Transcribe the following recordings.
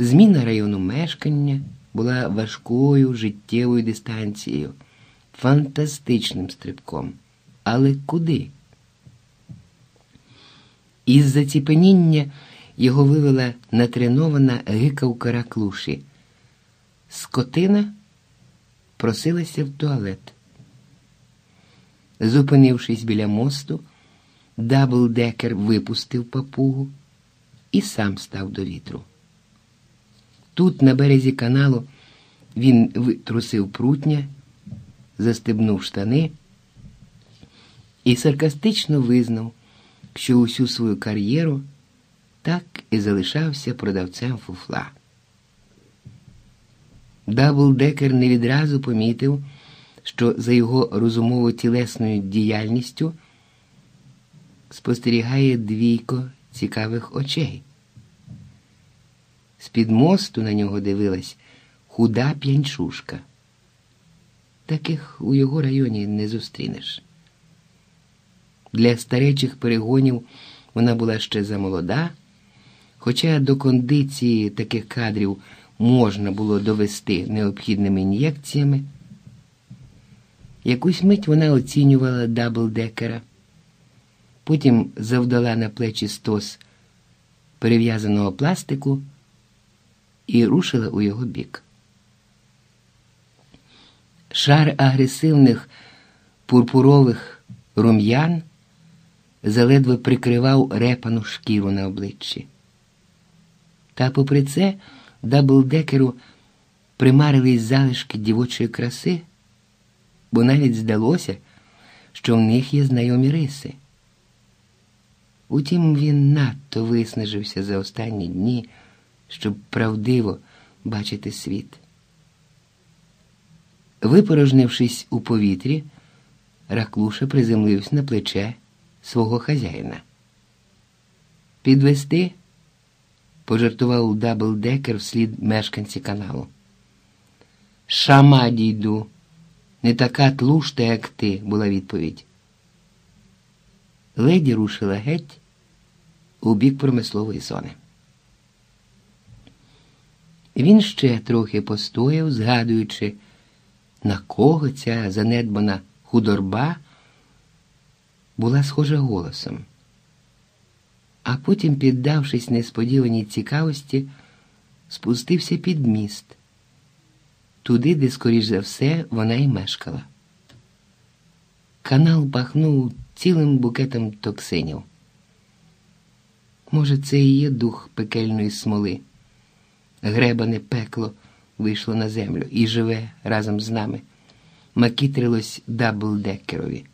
Зміна району мешкання була важкою життєвою дистанцією, фантастичним стрибком. Але куди? Із заціпеніння його вивела натренована гикавка раклуші. Скотина просилася в туалет. Зупинившись біля мосту, Даблдекер випустив папугу і сам став до вітру. Тут, на березі каналу, він витрусив прутня, застебнув штани і саркастично визнав, що усю свою кар'єру так і залишався продавцем фуфла. Даблдекер не відразу помітив, що за його розумово-тілесною діяльністю спостерігає двійко цікавих очей. З-під мосту на нього дивилась худа п'янчушка. Таких у його районі не зустрінеш. Для старечих перегонів вона була ще замолода, хоча до кондиції таких кадрів можна було довести необхідними ін'єкціями. Якусь мить вона оцінювала даблдекера, потім завдала на плечі стос перев'язаного пластику і рушила у його бік. Шар агресивних пурпурових рум'ян заледве прикривав репану шкіру на обличчі. Та, попри це, даблдекеру примарились залишки дівочої краси, бо навіть здалося, що в них є знайомі риси. Утім, він надто виснажився за останні дні, щоб правдиво бачити світ. Випорожнившись у повітрі, Раклуша приземлився на плече свого хазяїна. Підвести пожартував даблдекер вслід мешканці каналу. Шама дійду, не така тлушта, як ти, була відповідь. Леді рушила геть у бік промислової зони. Він ще трохи постояв, згадуючи, на кого ця занедбана худорба була схожа голосом. А потім, піддавшись несподіваній цікавості, спустився під міст, туди, де, скоріш за все, вона й мешкала. Канал пахнув цілим букетом токсинів. Може, це і є дух пекельної смоли. Гребане пекло вийшло на землю і живе разом з нами. Макітрилось даблдекерові.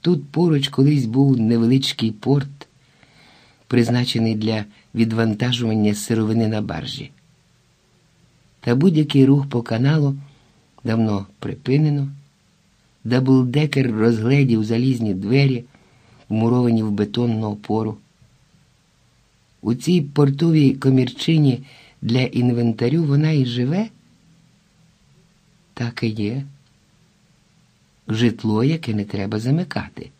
Тут поруч колись був невеличкий порт, призначений для відвантажування сировини на баржі. Та будь-який рух по каналу давно припинено. Даблдекер розгледів залізні двері, вмуровані в бетонну опору. У цій портовій комірчині для інвентарю вона і живе? Так і є. Житло, яке не треба замикати.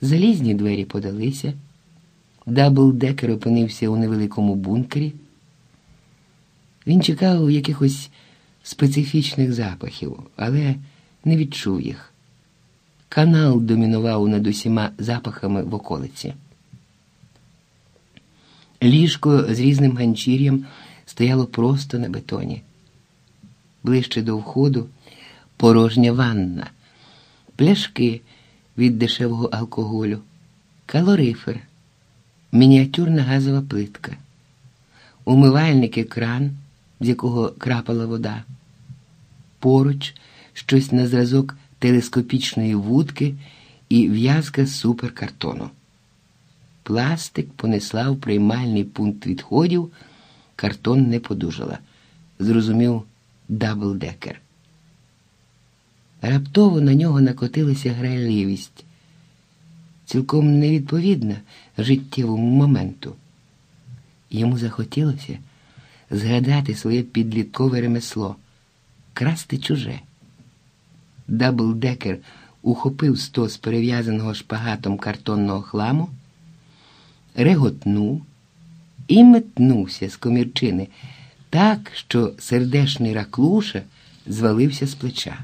Залізні двері подалися. Даблдекер опинився у невеликому бункері. Він чекав якихось специфічних запахів, але не відчув їх. Канал домінував над усіма запахами в околиці. Ліжко з різним ганчір'ям стояло просто на бетоні. Ближче до входу порожня ванна, пляшки від дешевого алкоголю, калорифер, мініатюрна газова плитка, умивальник кран, з якого крапала вода, поруч щось на зразок телескопічної вудки і в'язка суперкартону. Пластик понесла в приймальний пункт відходів, картон не подужала. Зрозумів даблдекер. Раптово на нього накотилася грайливість, цілком невідповідна життєвому моменту. Йому захотілося згадати своє підліткове ремесло, красти чуже. Даблдекер ухопив стос перев'язаного шпагатом картонного хламу реготнув і метнувся з комірчини так, що сердешний раклуша звалився з плеча.